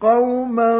قوما